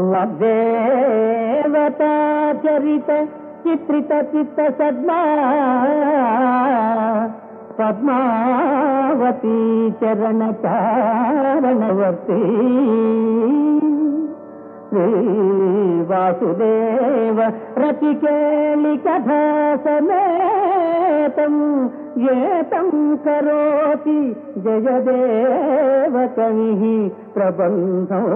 లబ్దేవతా చిత్రిత చిత్త సద్మా పద్మావతీ చరణ చారణవర్తి శ్రీ వాసుదేవ రతికేళి కథా సమేతం ఏతం కరోతి జయదేవ కవి ప్రబంధం.